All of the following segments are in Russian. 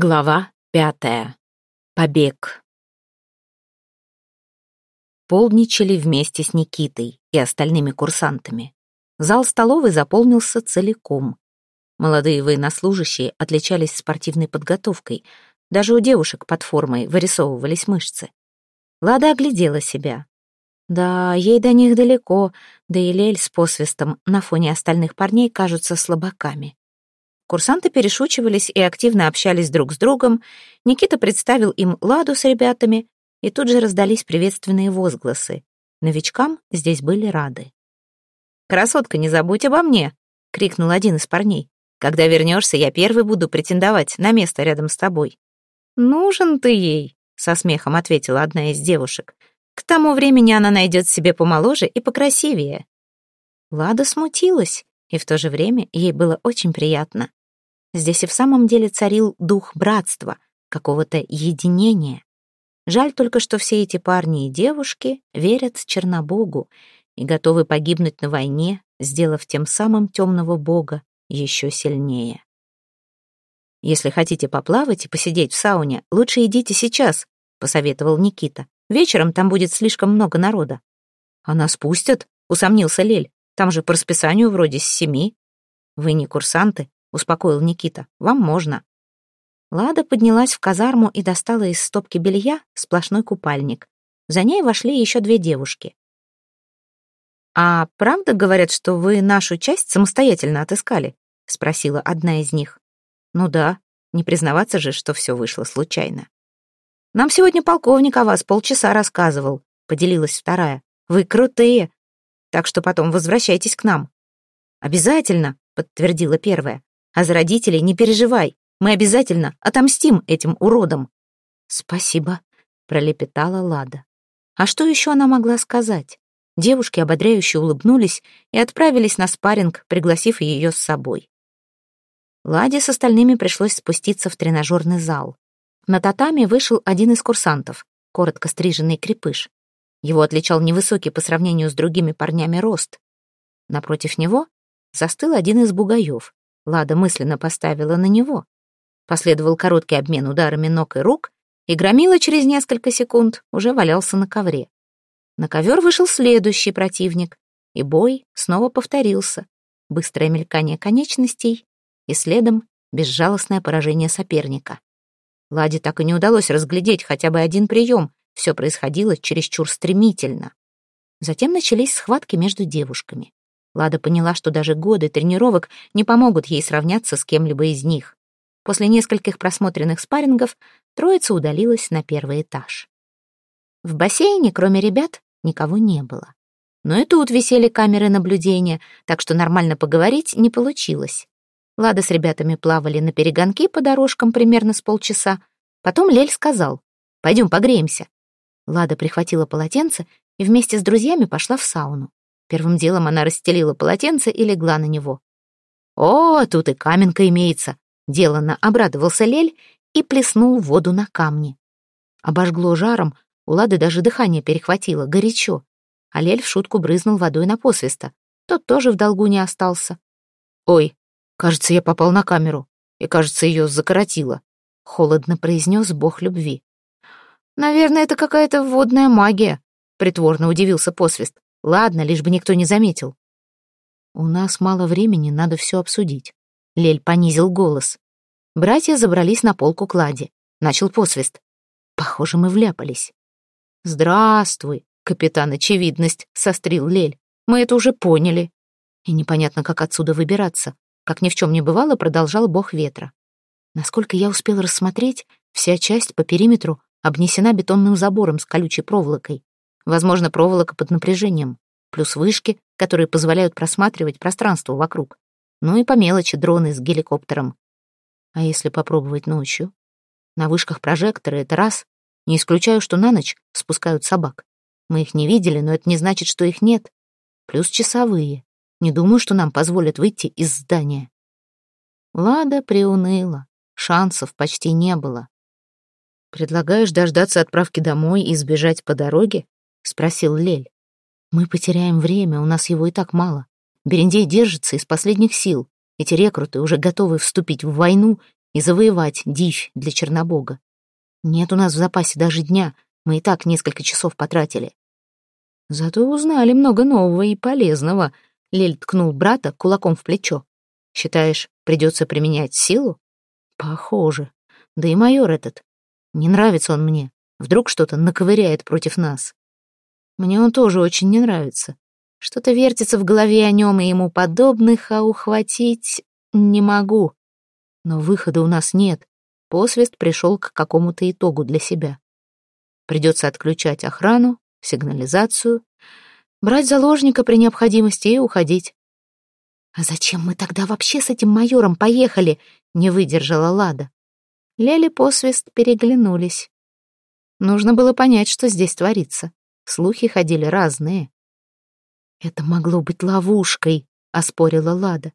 Глава пятая. Побег. Полдничали вместе с Никитой и остальными курсантами. Зал столовой заполнился целиком. Молодые военнослужащие отличались спортивной подготовкой. Даже у девушек под формой вырисовывались мышцы. Лада оглядела себя. Да, ей до них далеко, да и Лель с посвистом на фоне остальных парней кажутся слабаками. Курсанты перешучивались и активно общались друг с другом. Никита представил им Ладу с ребятами, и тут же раздались приветственные возгласы. Новичкам здесь были рады. «Красотка, не забудь обо мне!» — крикнул один из парней. «Когда вернешься, я первый буду претендовать на место рядом с тобой». «Нужен ты ей», — со смехом ответила одна из девушек. «К тому времени она найдет себе помоложе и покрасивее». Лада смутилась, и в то же время ей было очень приятно. Здесь и в самом деле царил дух братства, какого-то единения. Жаль только, что все эти парни и девушки верят Чернобогу и готовы погибнуть на войне, сделав тем самым темного бога еще сильнее. «Если хотите поплавать и посидеть в сауне, лучше идите сейчас», — посоветовал Никита. «Вечером там будет слишком много народа». «А нас пустят?» — усомнился Лель. «Там же по расписанию вроде с семи». «Вы не курсанты, — успокоил Никита. «Вам можно». Лада поднялась в казарму и достала из стопки белья сплошной купальник. За ней вошли еще две девушки. «А правда говорят, что вы нашу часть самостоятельно отыскали?» — спросила одна из них. «Ну да, не признаваться же, что все вышло случайно». «Нам сегодня полковник о вас полчаса рассказывал», — поделилась вторая. «Вы крутые, так что потом возвращайтесь к нам». «Обязательно», — подтвердила первая. А за родителей не переживай. Мы обязательно отомстим этим уродам». «Спасибо», — пролепетала Лада. А что еще она могла сказать? Девушки ободряюще улыбнулись и отправились на спарринг, пригласив ее с собой. Ладе с остальными пришлось спуститься в тренажерный зал. На татами вышел один из курсантов, коротко стриженный крепыш. Его отличал невысокий по сравнению с другими парнями рост. Напротив него застыл один из бугаев, Лада мысленно поставила на него. Последовал короткий обмен ударами ног и рук, и громила через несколько секунд уже валялся на ковре. На ковер вышел следующий противник, и бой снова повторился. Быстрое мелькание конечностей и следом безжалостное поражение соперника. Ладе так и не удалось разглядеть хотя бы один прием, все происходило чересчур стремительно. Затем начались схватки между девушками. Лада поняла, что даже годы тренировок не помогут ей сравняться с кем-либо из них. После нескольких просмотренных спаррингов троица удалилась на первый этаж. В бассейне, кроме ребят, никого не было. Но и тут висели камеры наблюдения, так что нормально поговорить не получилось. Лада с ребятами плавали на перегонки по дорожкам примерно с полчаса. Потом Лель сказал, «Пойдем погреемся». Лада прихватила полотенце и вместе с друзьями пошла в сауну. Первым делом она расстелила полотенце и легла на него. «О, тут и каменка имеется!» Деланно обрадовался Лель и плеснул воду на камни. Обожгло жаром, у Лады даже дыхание перехватило, горячо. А Лель в шутку брызнул водой на посвиста. Тот тоже в долгу не остался. «Ой, кажется, я попал на камеру, и, кажется, ее закоротило», — холодно произнес бог любви. «Наверное, это какая-то водная магия», — притворно удивился посвист. Ладно, лишь бы никто не заметил. У нас мало времени, надо все обсудить. Лель понизил голос. Братья забрались на полку клади. Начал посвист. Похоже, мы вляпались. «Здравствуй, капитан Очевидность», — сострил Лель. «Мы это уже поняли». И непонятно, как отсюда выбираться. Как ни в чем не бывало, продолжал бог ветра. Насколько я успел рассмотреть, вся часть по периметру обнесена бетонным забором с колючей проволокой. Возможно, проволока под напряжением, плюс вышки, которые позволяют просматривать пространство вокруг. Ну и по мелочи дроны с геликоптером. А если попробовать ночью? На вышках прожекторы — это раз. Не исключаю, что на ночь спускают собак. Мы их не видели, но это не значит, что их нет. Плюс часовые. Не думаю, что нам позволят выйти из здания. Лада приуныла. Шансов почти не было. «Предлагаешь дождаться отправки домой и сбежать по дороге?» — спросил Лель. «Мы потеряем время, у нас его и так мало. Берендей держится из последних сил. Эти рекруты уже готовы вступить в войну, и завоевать дичь для Чернобога. Нет у нас в запасе даже дня, мы и так несколько часов потратили. Зато узнали много нового и полезного. Лель ткнул брата кулаком в плечо. Считаешь, придется применять силу? Похоже. Да и майор этот. Не нравится он мне. Вдруг что-то наковыряет против нас. Мне он тоже очень не нравится. Что-то вертится в голове о нем и ему подобных, а ухватить не могу. Но выхода у нас нет. Посвист пришел к какому-то итогу для себя. Придется отключать охрану, сигнализацию, брать заложника при необходимости и уходить. «А зачем мы тогда вообще с этим майором поехали?» — не выдержала Лада. Лели посвист переглянулись. Нужно было понять, что здесь творится. Слухи ходили разные. «Это могло быть ловушкой», — оспорила Лада.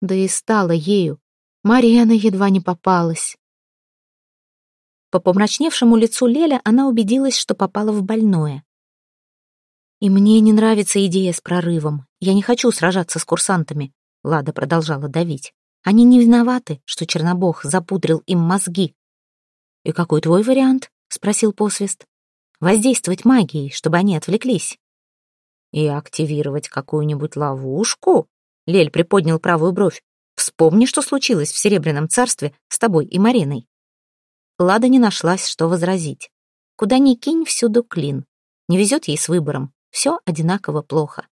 Да и стала ею. Марьяна едва не попалась. По помрачневшему лицу Леля она убедилась, что попала в больное. «И мне не нравится идея с прорывом. Я не хочу сражаться с курсантами», — Лада продолжала давить. «Они не виноваты, что Чернобог запудрил им мозги». «И какой твой вариант?» — спросил посвист. «Воздействовать магией, чтобы они отвлеклись». «И активировать какую-нибудь ловушку?» Лель приподнял правую бровь. «Вспомни, что случилось в Серебряном царстве с тобой и Мариной». Лада не нашлась, что возразить. Куда ни кинь, всюду клин. Не везет ей с выбором. Все одинаково плохо.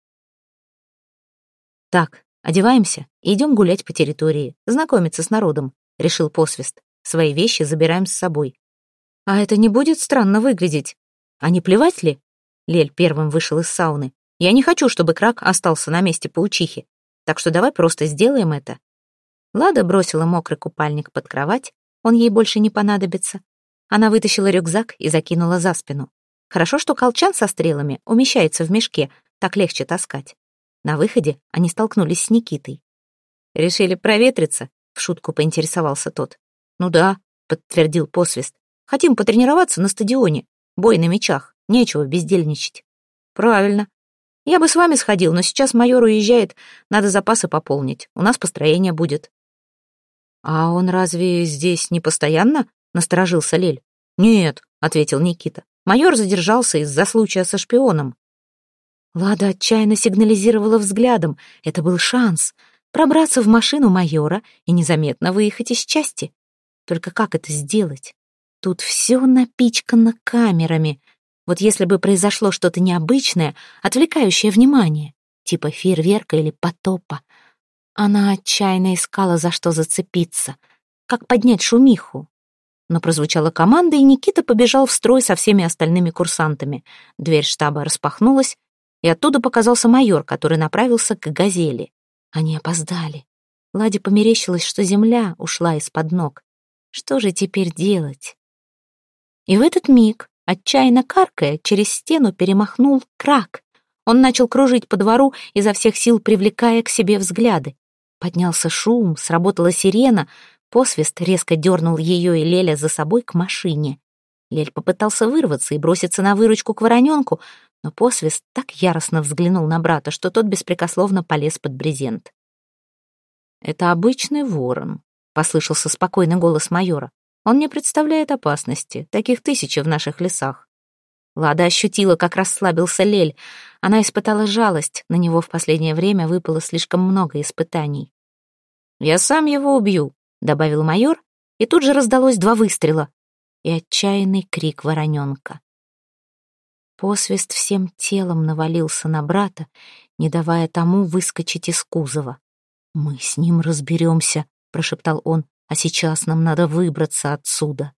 «Так, одеваемся и идем гулять по территории, знакомиться с народом», — решил посвист. «Свои вещи забираем с собой». «А это не будет странно выглядеть? А не плевать ли?» Лель первым вышел из сауны. «Я не хочу, чтобы Крак остался на месте паучихи, так что давай просто сделаем это». Лада бросила мокрый купальник под кровать, он ей больше не понадобится. Она вытащила рюкзак и закинула за спину. Хорошо, что колчан со стрелами умещается в мешке, так легче таскать. На выходе они столкнулись с Никитой. «Решили проветриться?» — в шутку поинтересовался тот. «Ну да», — подтвердил посвист. «Хотим потренироваться на стадионе. Бой на мечах. Нечего бездельничать». «Правильно. Я бы с вами сходил, но сейчас майор уезжает. Надо запасы пополнить. У нас построение будет». «А он разве здесь не постоянно?» — насторожился Лель. «Нет», — ответил Никита. Майор задержался из-за случая со шпионом. Лада отчаянно сигнализировала взглядом. Это был шанс пробраться в машину майора и незаметно выехать из части. Только как это сделать? Тут все напичкано камерами. Вот если бы произошло что-то необычное, отвлекающее внимание, типа фейерверка или потопа, она отчаянно искала, за что зацепиться, как поднять шумиху. Но прозвучала команда, и Никита побежал в строй со всеми остальными курсантами. Дверь штаба распахнулась, и оттуда показался майор, который направился к «Газели». Они опоздали. Ладе померещилось, что земля ушла из-под ног. Что же теперь делать? И в этот миг, отчаянно каркая, через стену перемахнул крак. Он начал кружить по двору, изо всех сил привлекая к себе взгляды. Поднялся шум, сработала сирена, Посвист резко дернул ее и Леля за собой к машине. Лель попытался вырваться и броситься на выручку к вороненку, но посвист так яростно взглянул на брата, что тот беспрекословно полез под брезент. «Это обычный ворон», — послышался спокойный голос майора. «Он не представляет опасности. Таких тысячи в наших лесах». Лада ощутила, как расслабился Лель. Она испытала жалость. На него в последнее время выпало слишком много испытаний. «Я сам его убью», — добавил майор, и тут же раздалось два выстрела и отчаянный крик вороненка. Посвист всем телом навалился на брата, не давая тому выскочить из кузова. «Мы с ним разберемся», — прошептал он, «а сейчас нам надо выбраться отсюда».